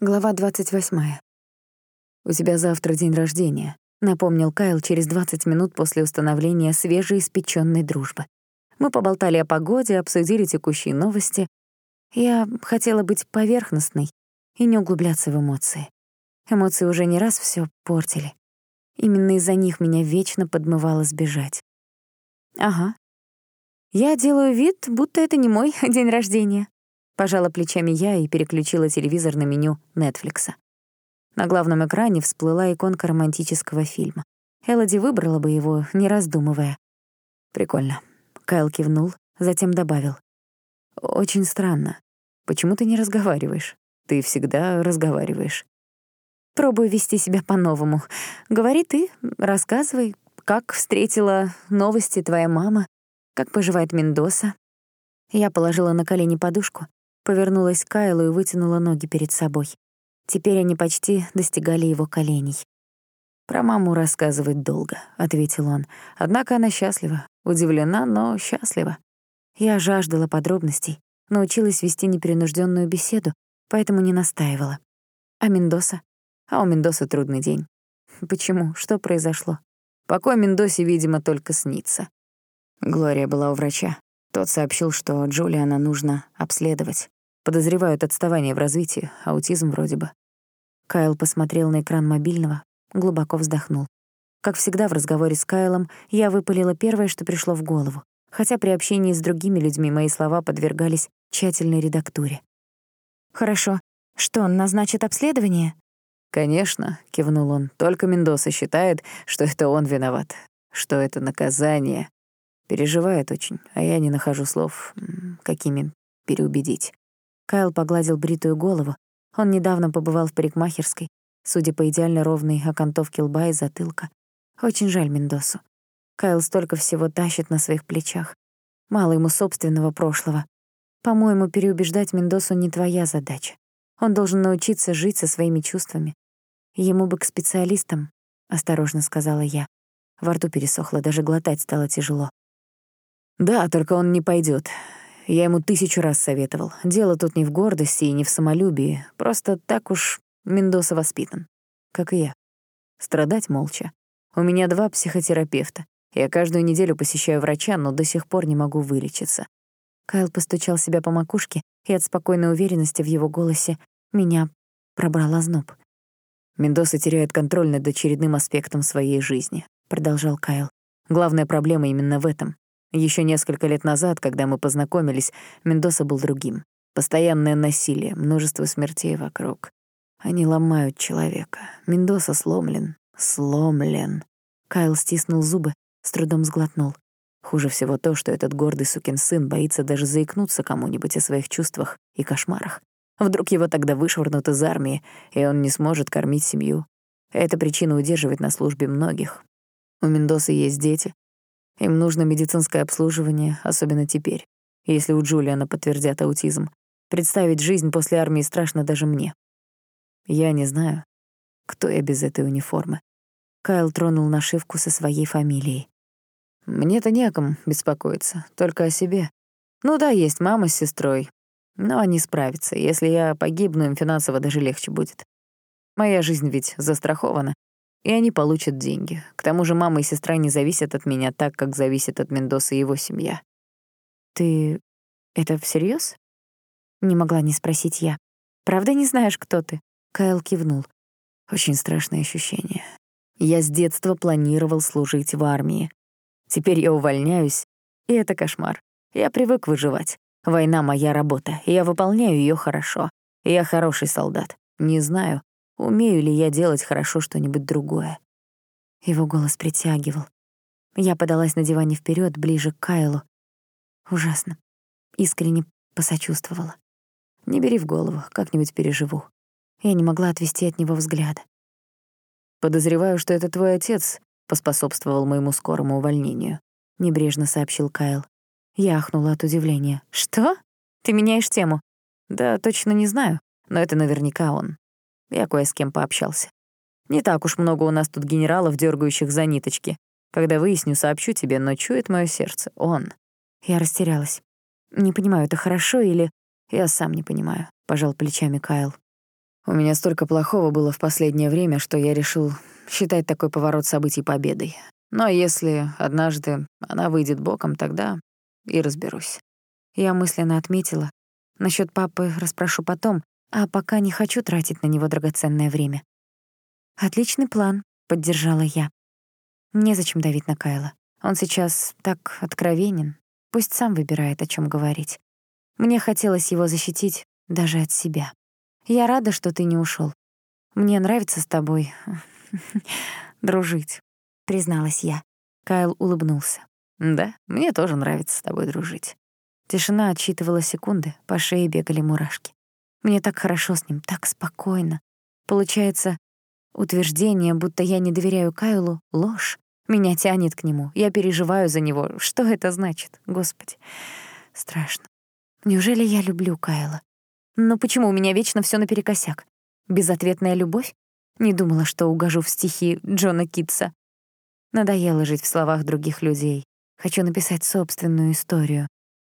Глава 28. «У тебя завтра день рождения», — напомнил Кайл через 20 минут после установления свежеиспечённой дружбы. Мы поболтали о погоде, обсудили текущие новости. Я хотела быть поверхностной и не углубляться в эмоции. Эмоции уже не раз всё портили. Именно из-за них меня вечно подмывало сбежать. Ага. Я делаю вид, будто это не мой день рождения. Пожала плечами я и переключила телевизор на меню Нетфликса. На главном экране всплыла иконка романтического фильма. Элоди выбрала бы его, не раздумывая. «Прикольно». Кайл кивнул, затем добавил. «Очень странно. Почему ты не разговариваешь? Ты всегда разговариваешь». «Пробую вести себя по-новому. Говори ты, рассказывай, как встретила новости твоя мама, как поживает Мендоса». Я положила на колени подушку, Повернулась к Кайлу и вытянула ноги перед собой. Теперь они почти достигали его коленей. «Про маму рассказывать долго», — ответил он. «Однако она счастлива, удивлена, но счастлива. Я жаждала подробностей, научилась вести непринужденную беседу, поэтому не настаивала. А Мендоса? А у Мендоса трудный день. Почему? Что произошло? Покой Мендосе, видимо, только снится. Глория была у врача. Тот сообщил, что Джулиана нужно обследовать. Подозревают отставание в развитии, аутизм вроде бы. Кайл посмотрел на экран мобильного, глубоко вздохнул. Как всегда в разговоре с Кайлом, я выпалила первое, что пришло в голову, хотя при общении с другими людьми мои слова подвергались тщательной редактуре. «Хорошо. Что, он назначит обследование?» «Конечно», — кивнул он, — «только Мендоса считает, что это он виноват, что это наказание. Переживает очень, а я не нахожу слов, какими переубедить. Кайл погладил бритую голову. Он недавно побывал в парикмахерской, судя по идеально ровной окантовке лба и затылка. Очень жаль Мендосу. Кайл столько всего тащит на своих плечах. Мало ему собственного прошлого. По-моему, переубеждать Мендосу не твоя задача. Он должен научиться жить со своими чувствами. Ему бы к специалистам, — осторожно сказала я. Во рту пересохло, даже глотать стало тяжело. «Да, только он не пойдет. Я ему тысячу раз советовал. Дело тут не в гордости и не в самолюбии. Просто так уж Мендоса воспитан. Как и я. Страдать молча. У меня два психотерапевта. Я каждую неделю посещаю врача, но до сих пор не могу вылечиться. Кайл постучал себя по макушке, и от спокойной уверенности в его голосе меня пробрал озноб. «Мендоса теряет контроль над очередным аспектом своей жизни», — продолжал Кайл. «Главная проблема именно в этом. Еще несколько лет назад, когда мы познакомились, Мендоса был другим. Постоянное насилие, множество смертей вокруг. Они ломают человека. Мендоса сломлен. Сломлен. Кайл стиснул зубы, с трудом сглотнул. Хуже всего то, что этот гордый сукин сын боится даже заикнуться кому-нибудь о своих чувствах и кошмарах. Вдруг его тогда вышвырнут из армии, и он не сможет кормить семью. Это причина удерживать на службе многих. У Мендоса есть дети, им нужно медицинское обслуживание, особенно теперь, если у Джулиана подтвердят аутизм. Представить жизнь после армии страшно даже мне. Я не знаю, кто я без этой униформы. Кайл тронул нашивку со своей фамилией. Мне-то не о ком беспокоиться, только о себе. Ну да, есть мама с сестрой, но они справятся. Если я погибну, им финансово даже легче будет. Моя жизнь ведь застрахована, и они получат деньги. К тому же мама и сестра не зависят от меня так, как зависит от Мендоса и его семья. «Ты это всерьез? Не могла не спросить я. «Правда не знаешь, кто ты?» Кайл кивнул. Очень страшное ощущение. Я с детства планировал служить в армии. Теперь я увольняюсь, и это кошмар. Я привык выживать. Война — моя работа, и я выполняю ее хорошо. Я хороший солдат. Не знаю, Умею ли я делать хорошо что-нибудь другое? Его голос притягивал. Я подалась на диване вперед, ближе к Кайлу. Ужасно. Искренне посочувствовала. Не бери в голову, как-нибудь переживу. Я не могла отвести от него взгляда. «Подозреваю, что это твой отец поспособствовал моему скорому увольнению», — небрежно сообщил Кайл. Я ахнула от удивления. «Что? Ты меняешь тему?» «Да, точно не знаю, но это наверняка он. Я кое с кем пообщался. Не так уж много у нас тут генералов, дергающих за ниточки. Когда выясню, сообщу тебе, но чует мое сердце. Он. Я растерялась. Не понимаю, это хорошо или... Я сам не понимаю, — пожал плечами Кайл. У меня столько плохого было в последнее время, что я решил считать такой поворот событий победой. Но если однажды она выйдет боком, тогда и разберусь. Я мысленно отметила. Насчёт папы расспрошу потом, а пока не хочу тратить на него драгоценное время. «Отличный план», — поддержала я. Незачем давить на Кайла. Он сейчас так откровенен. Пусть сам выбирает, о чем говорить. Мне хотелось его защитить даже от себя. Я рада, что ты не ушел. Мне нравится с тобой дружить, призналась я. Кайл улыбнулся. Да, мне тоже нравится с тобой дружить. Тишина отсчитывала секунды, по шее бегали мурашки. Мне так хорошо с ним, так спокойно. Получается, утверждение, будто я не доверяю Кайлу, — ложь. Меня тянет к нему, я переживаю за него. Что это значит, Господи? Страшно. Неужели я люблю Кайла? Но почему у меня вечно всё наперекосяк? Безответная любовь? Не думала, что угожу в стихи Джона Китса. Надоело жить в словах других людей. Хочу написать собственную историю.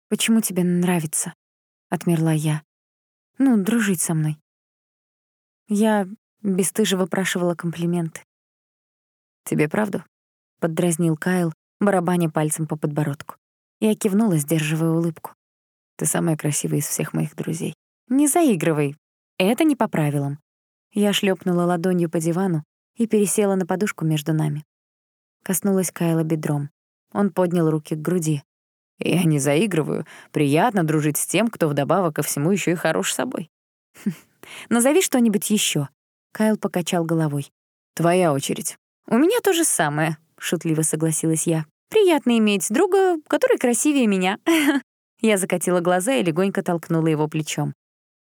«Почему тебе нравится?» — отмерла я. «Ну, дружить со мной». Я бесстыже выпрашивала комплименты. «Тебе правду?» — поддразнил Кайл, барабаня пальцем по подбородку. Я кивнула, сдерживая улыбку. «Ты самая красивая из всех моих друзей». «Не заигрывай. Это не по правилам». Я шлепнула ладонью по дивану и пересела на подушку между нами. Коснулась Кайла бедром. Он поднял руки к груди. Я не заигрываю. Приятно дружить с тем, кто вдобавок ко всему еще и хорош собой. Назови что-нибудь еще. Кайл покачал головой. Твоя очередь. У меня то же самое, шутливо согласилась я. Приятно иметь друга, который красивее меня. Я закатила глаза и легонько толкнула его плечом.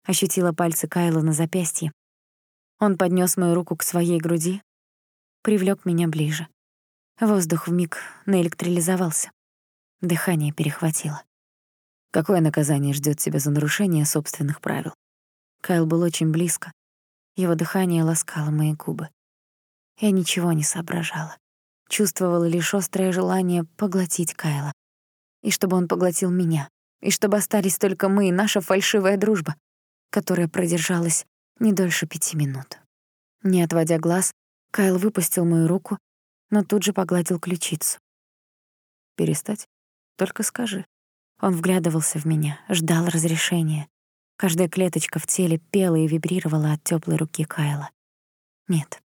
Ощутила пальцы Кайла на запястье. Он поднес мою руку к своей груди, привлек меня ближе. Воздух вмиг наэлектролизовался. Дыхание перехватило. Какое наказание ждет тебя за нарушение собственных правил? Кайл был очень близко. Его дыхание ласкало мои губы. Я ничего не соображала. Чувствовала лишь острое желание поглотить Кайла. И чтобы он поглотил меня. И чтобы остались только мы и наша фальшивая дружба, которая продержалась не дольше пяти минут. Не отводя глаз, Кайл выпустил мою руку, но тут же погладил ключицу. «Перестать?» Только скажи». Он вглядывался в меня, ждал разрешения. Каждая клеточка в теле пела и вибрировала от тёплой руки Кайла. Нет.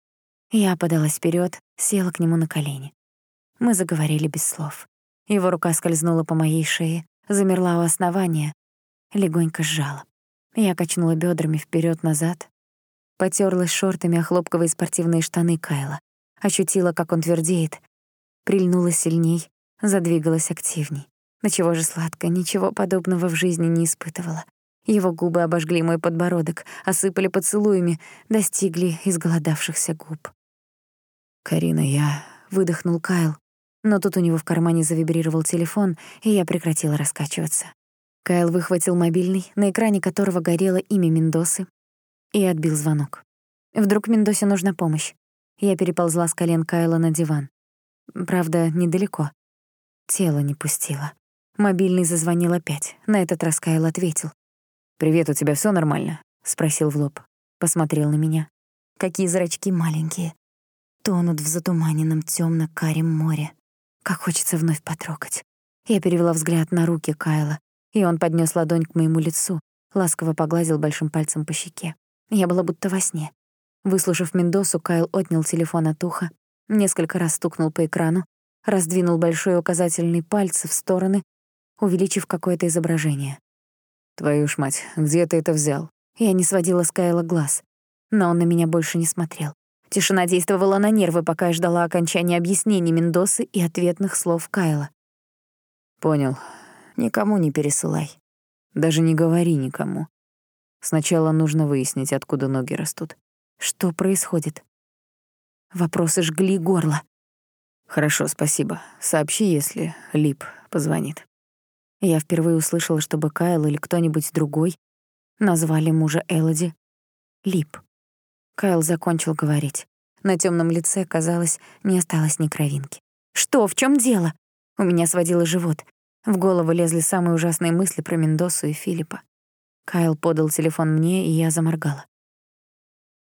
Я подалась вперёд, села к нему на колени. Мы заговорили без слов. Его рука скользнула по моей шее, замерла у основания, легонько сжала. Я качнула бёдрами вперёд-назад, потёрлась шортами о хлопковые спортивные штаны Кайла, ощутила, как он твердеет, прильнула сильней, задвигалась активней. На чего же сладко, ничего подобного в жизни не испытывала. Его губы обожгли мой подбородок, осыпали поцелуями, достигли изголодавшихся губ. «Карина, я...» — выдохнул Кайл. Но тут у него в кармане завибрировал телефон, и я прекратила раскачиваться. Кайл выхватил мобильный, на экране которого горело имя Мендосы, и отбил звонок. Вдруг Мендосе нужна помощь. Я переползла с колен Кайла на диван. Правда, недалеко. Тело не пустило. Мобильный зазвонил опять. На этот раз Кайл ответил. «Привет, у тебя всё нормально?» — спросил в лоб. Посмотрел на меня. Какие зрачки маленькие. Тонут в затуманенном тёмно-карем море. Как хочется вновь потрогать. Я перевела взгляд на руки Кайла, и он поднёс ладонь к моему лицу, ласково погладил большим пальцем по щеке. Я была будто во сне. Выслушав Мендосу, Кайл отнял телефон от уха, несколько раз стукнул по экрану, раздвинул большой указательный пальцы в стороны, увеличив какое-то изображение. «Твою ж мать, где ты это взял?» Я не сводила с Кайла глаз, но он на меня больше не смотрел. Тишина действовала на нервы, пока я ждала окончания объяснений Мендосы и ответных слов Кайла. «Понял. Никому не пересылай. Даже не говори никому. Сначала нужно выяснить, откуда ноги растут. Что происходит?» Вопросы жгли горло. «Хорошо, спасибо. Сообщи, если Лип позвонит». Я впервые услышала, чтобы Кайл или кто-нибудь другой назвали мужа Элоди Лип. Кайл закончил говорить. На темном лице, казалось, не осталось ни кровинки. «Что? В чем дело?» У меня сводило живот. В голову лезли самые ужасные мысли про Мендосу и Филиппа. Кайл подал телефон мне, и я заморгала.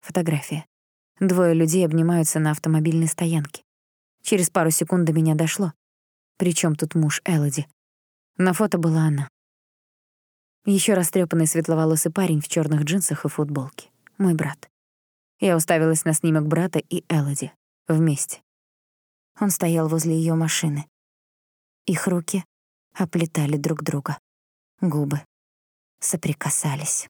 Фотография. Двое людей обнимаются на автомобильной стоянке. Через пару секунд до меня дошло. Причем тут муж Элоди? На фото была она. Еще растрепанный светловолосый парень в черных джинсах и футболке. Мой брат. Я уставилась на снимок брата и Элоди. Вместе. Он стоял возле ее машины. Их руки оплетали друг друга. Губы соприкасались.